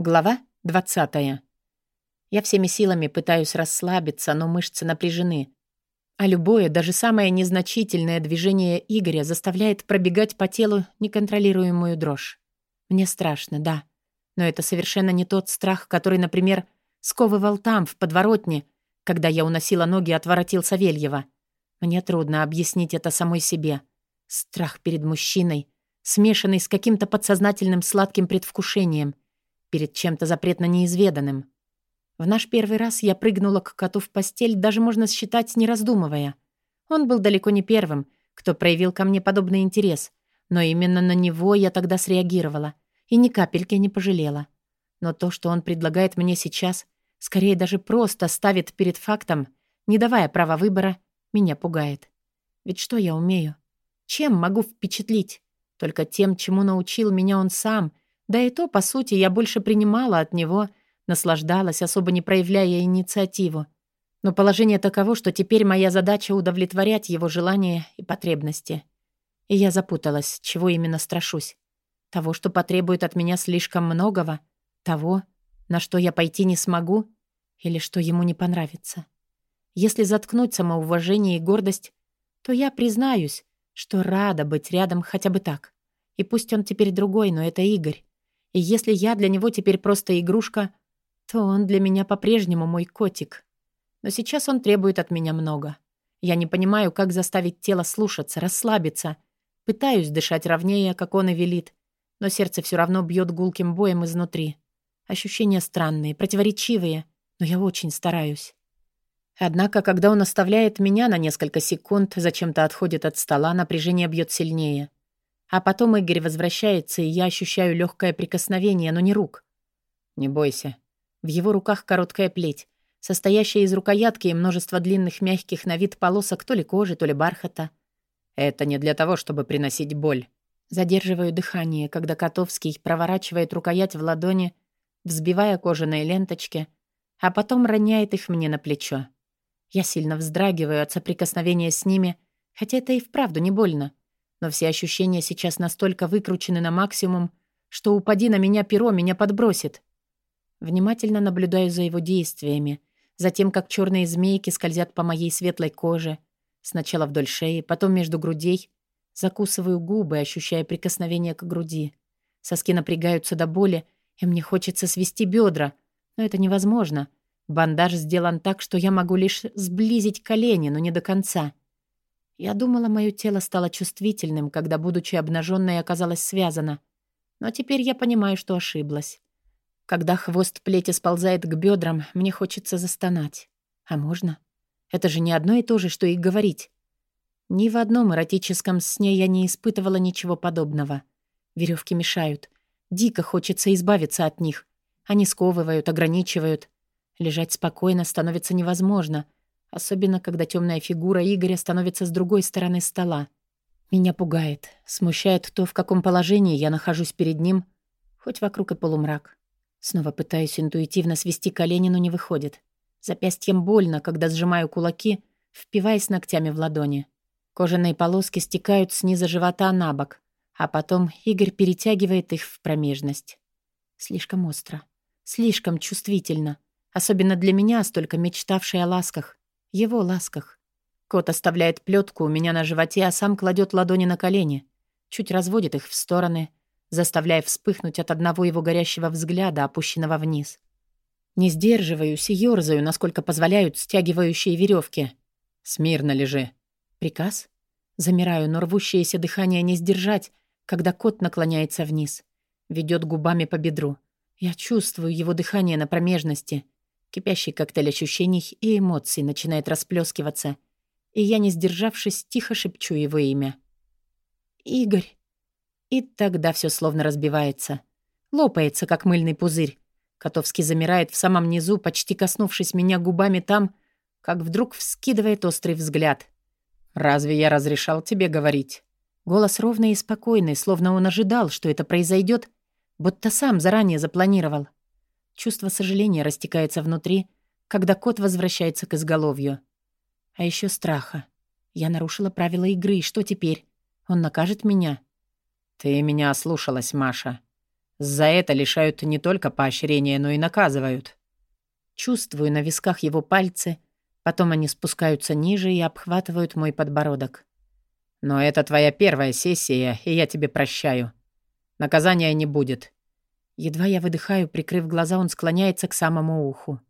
Глава 20. Я всеми силами пытаюсь расслабиться, но мышцы напряжены. А любое, даже самое незначительное движение Игоря заставляет пробегать по телу неконтролируемую дрожь. Мне страшно, да. Но это совершенно не тот страх, который, например, сковывал там, в подворотне, когда я уносила ноги от воротил Савельева. Мне трудно объяснить это самой себе. Страх перед мужчиной, смешанный с каким-то подсознательным сладким предвкушением — перед чем-то запретно неизведанным. В наш первый раз я прыгнула к коту в постель, даже можно считать, не раздумывая. Он был далеко не первым, кто проявил ко мне подобный интерес, но именно на него я тогда среагировала и ни капельки не пожалела. Но то, что он предлагает мне сейчас, скорее даже просто ставит перед фактом, не давая права выбора, меня пугает. Ведь что я умею? Чем могу впечатлить? Только тем, чему научил меня он сам — да и то, по сути, я больше принимала от него, наслаждалась, особо не проявляя инициативу. Но положение таково, что теперь моя задача удовлетворять его желания и потребности. И я запуталась, чего именно страшусь. Того, что потребует от меня слишком многого? Того, на что я пойти не смогу? Или что ему не понравится? Если заткнуть самоуважение и гордость, то я признаюсь, что рада быть рядом хотя бы так. И пусть он теперь другой, но это Игорь. И если я для него теперь просто игрушка, то он для меня по-прежнему мой котик. Но сейчас он требует от меня много. Я не понимаю, как заставить тело слушаться, расслабиться. Пытаюсь дышать ровнее, как он и велит, но сердце все равно бьет гулким боем изнутри. Ощущения странные, противоречивые, но я очень стараюсь. Однако, когда он оставляет меня на несколько секунд, зачем-то отходит от стола, напряжение бьет сильнее. А потом Игорь возвращается, и я ощущаю легкое прикосновение, но не рук. «Не бойся». В его руках короткая плеть, состоящая из рукоятки и множества длинных мягких на вид полосок то ли кожи, то ли бархата. Это не для того, чтобы приносить боль. Задерживаю дыхание, когда Котовский проворачивает рукоять в ладони, взбивая кожаные ленточки, а потом роняет их мне на плечо. Я сильно вздрагиваю от соприкосновения с ними, хотя это и вправду не больно но все ощущения сейчас настолько выкручены на максимум, что упади на меня перо, меня подбросит. Внимательно наблюдаю за его действиями, за тем, как черные змейки скользят по моей светлой коже, сначала вдоль шеи, потом между грудей. Закусываю губы, ощущая прикосновение к груди. Соски напрягаются до боли, и мне хочется свести бедра, но это невозможно. Бандаж сделан так, что я могу лишь сблизить колени, но не до конца. Я думала, мое тело стало чувствительным, когда, будучи обнаженной, оказалось связано. Но теперь я понимаю, что ошиблась. Когда хвост плети сползает к бедрам, мне хочется застонать. А можно? Это же не одно и то же, что и говорить. Ни в одном эротическом сне я не испытывала ничего подобного. Веревки мешают. Дико хочется избавиться от них. Они сковывают, ограничивают. Лежать спокойно становится невозможно — Особенно, когда темная фигура Игоря становится с другой стороны стола. Меня пугает, смущает то, в каком положении я нахожусь перед ним, хоть вокруг и полумрак. Снова пытаюсь интуитивно свести колени, но не выходит. Запястьем больно, когда сжимаю кулаки, впиваясь ногтями в ладони. Кожаные полоски стекают снизу живота на бок, а потом Игорь перетягивает их в промежность. Слишком остро, слишком чувствительно, особенно для меня, столько мечтавшей о ласках, его ласках. Кот оставляет плетку у меня на животе, а сам кладет ладони на колени, чуть разводит их в стороны, заставляя вспыхнуть от одного его горящего взгляда, опущенного вниз. Не сдерживаюсь и ёрзаю, насколько позволяют стягивающие веревки. «Смирно лежи». Приказ? Замираю, но рвущееся дыхание не сдержать, когда кот наклоняется вниз. Ведет губами по бедру. Я чувствую его дыхание на промежности — Кипящий коктейль ощущений и эмоций начинает расплескиваться, и я, не сдержавшись, тихо шепчу его имя. «Игорь!» И тогда все словно разбивается. Лопается, как мыльный пузырь. Котовский замирает в самом низу, почти коснувшись меня губами там, как вдруг вскидывает острый взгляд. «Разве я разрешал тебе говорить?» Голос ровный и спокойный, словно он ожидал, что это произойдет, будто сам заранее запланировал. Чувство сожаления растекается внутри, когда кот возвращается к изголовью. А еще страха. Я нарушила правила игры, и что теперь? Он накажет меня? «Ты меня ослушалась, Маша». За это лишают не только поощрения, но и наказывают. Чувствую на висках его пальцы, потом они спускаются ниже и обхватывают мой подбородок. Но это твоя первая сессия, и я тебе прощаю. Наказания не будет. Едва я выдыхаю, прикрыв глаза, он склоняется к самому уху.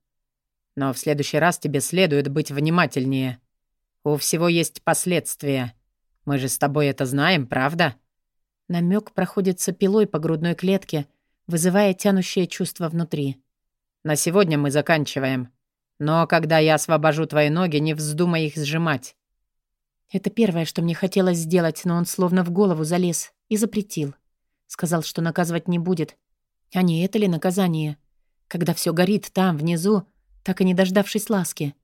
Но в следующий раз тебе следует быть внимательнее. У всего есть последствия. Мы же с тобой это знаем, правда? Намек проходится пилой по грудной клетке, вызывая тянущее чувство внутри. На сегодня мы заканчиваем. Но когда я освобожу твои ноги, не вздумай их сжимать. Это первое, что мне хотелось сделать, но он словно в голову залез и запретил. Сказал, что наказывать не будет. А не это ли наказание? Когда все горит там, внизу, так и не дождавшись ласки.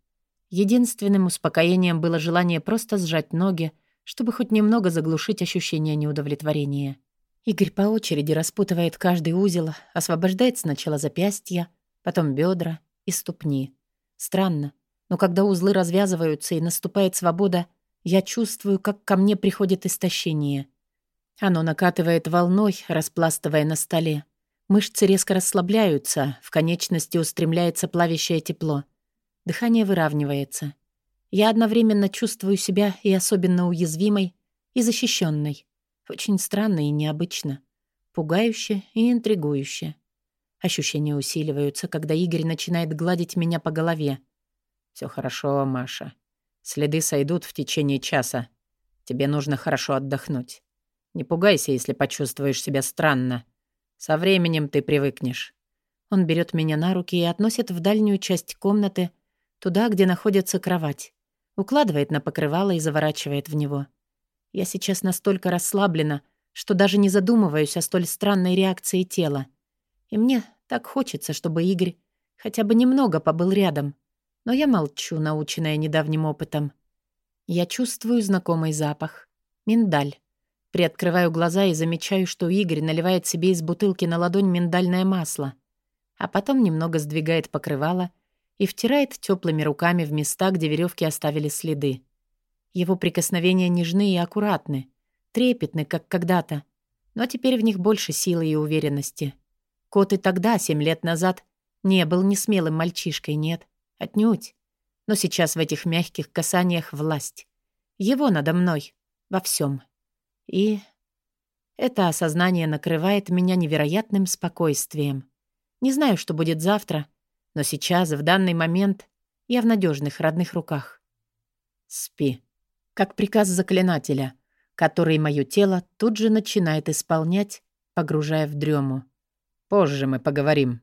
Единственным успокоением было желание просто сжать ноги, чтобы хоть немного заглушить ощущение неудовлетворения. Игорь по очереди распутывает каждый узел, освобождает сначала запястья, потом бедра и ступни. Странно, но когда узлы развязываются и наступает свобода, я чувствую, как ко мне приходит истощение. Оно накатывает волной, распластывая на столе. Мышцы резко расслабляются, в конечности устремляется плавящее тепло. Дыхание выравнивается. Я одновременно чувствую себя и особенно уязвимой, и защищенной. Очень странно и необычно. Пугающе и интригующе. Ощущения усиливаются, когда Игорь начинает гладить меня по голове. Все хорошо, Маша. Следы сойдут в течение часа. Тебе нужно хорошо отдохнуть. Не пугайся, если почувствуешь себя странно. Со временем ты привыкнешь». Он берет меня на руки и относит в дальнюю часть комнаты, туда, где находится кровать. Укладывает на покрывало и заворачивает в него. Я сейчас настолько расслаблена, что даже не задумываюсь о столь странной реакции тела. И мне так хочется, чтобы Игорь хотя бы немного побыл рядом. Но я молчу, наученная недавним опытом. Я чувствую знакомый запах. Миндаль. Приоткрываю глаза и замечаю, что Игорь наливает себе из бутылки на ладонь миндальное масло, а потом немного сдвигает покрывало — и втирает теплыми руками в места, где веревки оставили следы. Его прикосновения нежны и аккуратны, трепетны, как когда-то, но теперь в них больше силы и уверенности. Кот и тогда, семь лет назад, не был ни смелым мальчишкой, нет, отнюдь. Но сейчас в этих мягких касаниях власть. Его надо мной, во всем. И это осознание накрывает меня невероятным спокойствием. Не знаю, что будет завтра, но сейчас, в данный момент, я в надежных родных руках. Спи. Как приказ заклинателя, который мое тело тут же начинает исполнять, погружая в дрему. Позже мы поговорим.